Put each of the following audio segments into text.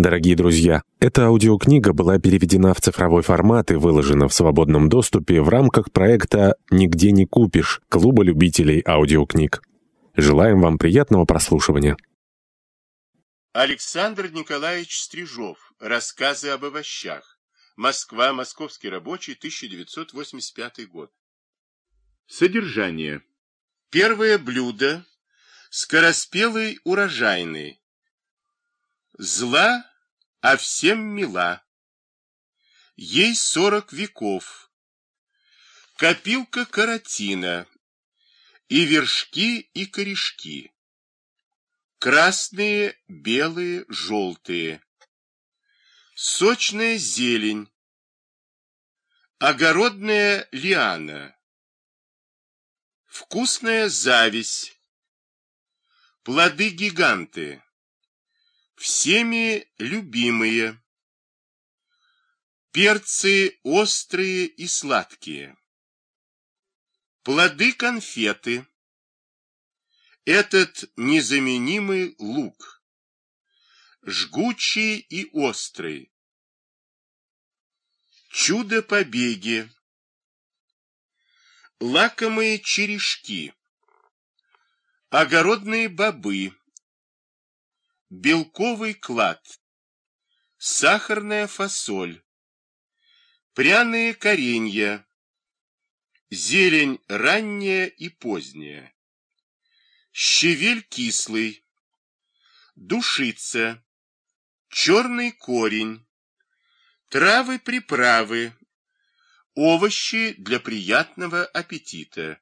Дорогие друзья, эта аудиокнига была переведена в цифровой формат и выложена в свободном доступе в рамках проекта «Нигде не купишь» Клуба любителей аудиокниг. Желаем вам приятного прослушивания. Александр Николаевич Стрижов. Рассказы об овощах. Москва. Московский рабочий. 1985 год. Содержание. Первое блюдо. Скороспелый урожайный. Зла а всем мила. Ей сорок веков. Копилка каротина. И вершки, и корешки. Красные, белые, желтые. Сочная зелень. Огородная лиана. Вкусная зависть. Плоды-гиганты всеми любимые. Перцы острые и сладкие. Плоды конфеты. Этот незаменимый лук. Жгучий и острый. Чудо-побеги. Лакомые черешки. Огородные бобы белковый клад, сахарная фасоль, пряные коренья, зелень ранняя и поздняя, щавель кислый, душица, черный корень, травы-приправы, овощи для приятного аппетита,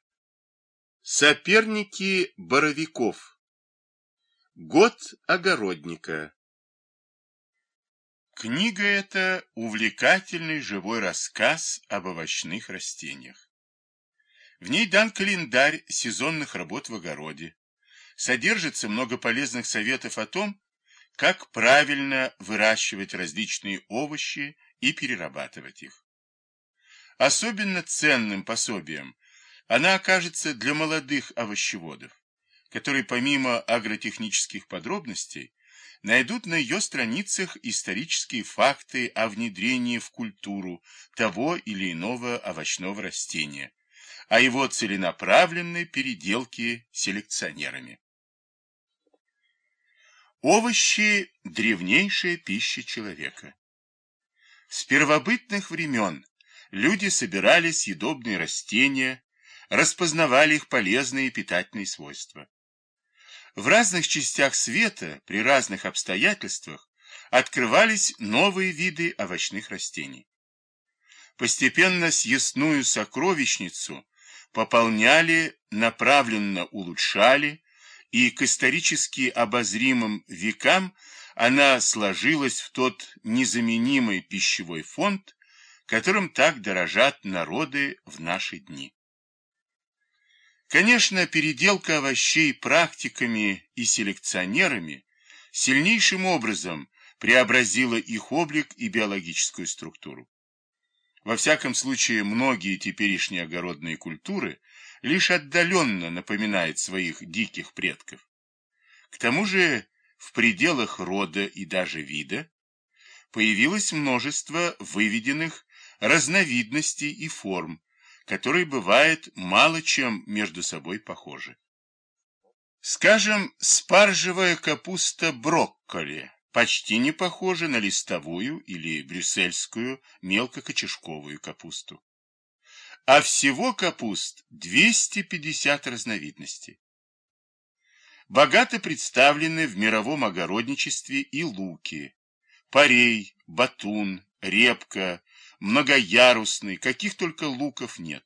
соперники боровиков. Год огородника. Книга эта – увлекательный живой рассказ об овощных растениях. В ней дан календарь сезонных работ в огороде. Содержится много полезных советов о том, как правильно выращивать различные овощи и перерабатывать их. Особенно ценным пособием она окажется для молодых овощеводов которые помимо агротехнических подробностей найдут на ее страницах исторические факты о внедрении в культуру того или иного овощного растения, о его целенаправленной переделке селекционерами. Овощи – древнейшая пища человека. С первобытных времен люди собирали съедобные растения, распознавали их полезные питательные свойства. В разных частях света, при разных обстоятельствах, открывались новые виды овощных растений. Постепенно съестную сокровищницу пополняли, направленно улучшали, и к исторически обозримым векам она сложилась в тот незаменимый пищевой фонд, которым так дорожат народы в наши дни. Конечно, переделка овощей практиками и селекционерами сильнейшим образом преобразила их облик и биологическую структуру. Во всяком случае, многие теперешние огородные культуры лишь отдаленно напоминают своих диких предков. К тому же в пределах рода и даже вида появилось множество выведенных разновидностей и форм, которые бывают мало чем между собой похожи. Скажем, спаржевая капуста брокколи почти не похожа на листовую или брюссельскую мелкокочешковую капусту. А всего капуст 250 разновидностей. Богато представлены в мировом огородничестве и луки, парей, батун, репка, многоярусный, каких только луков нет.